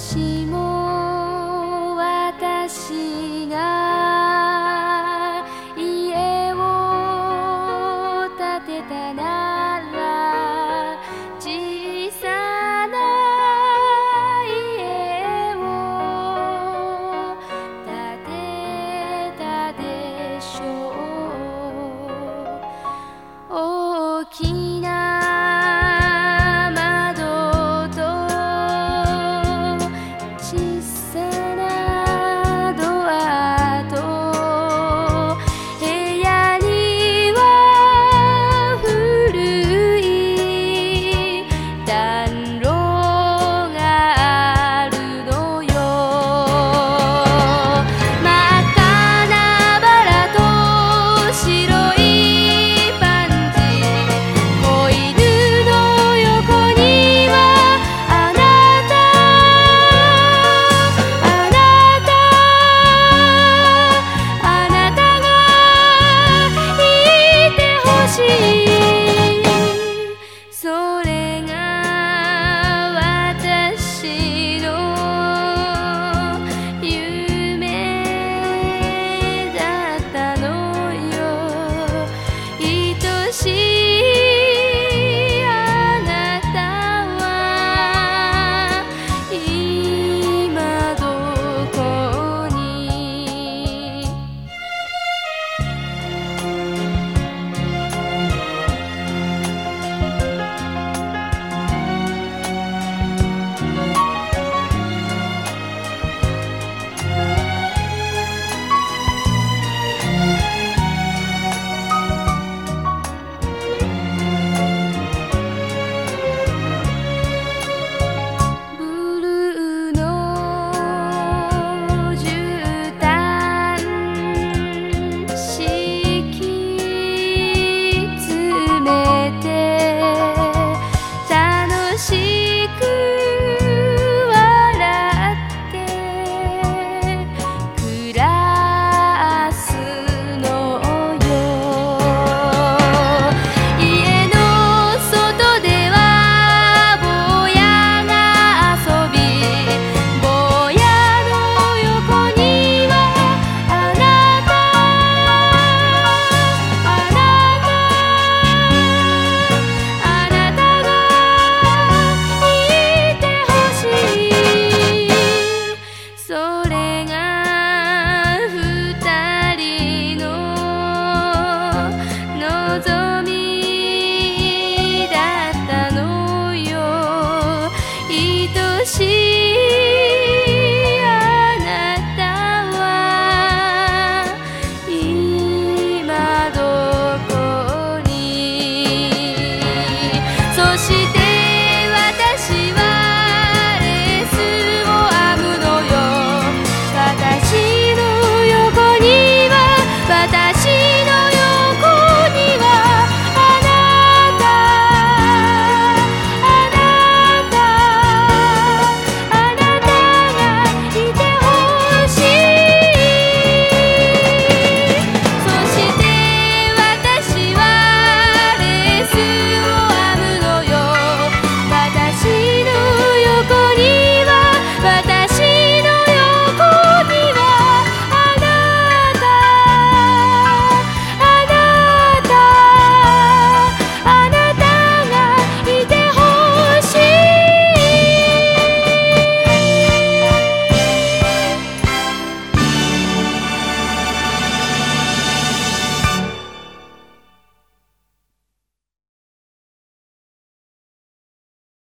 心。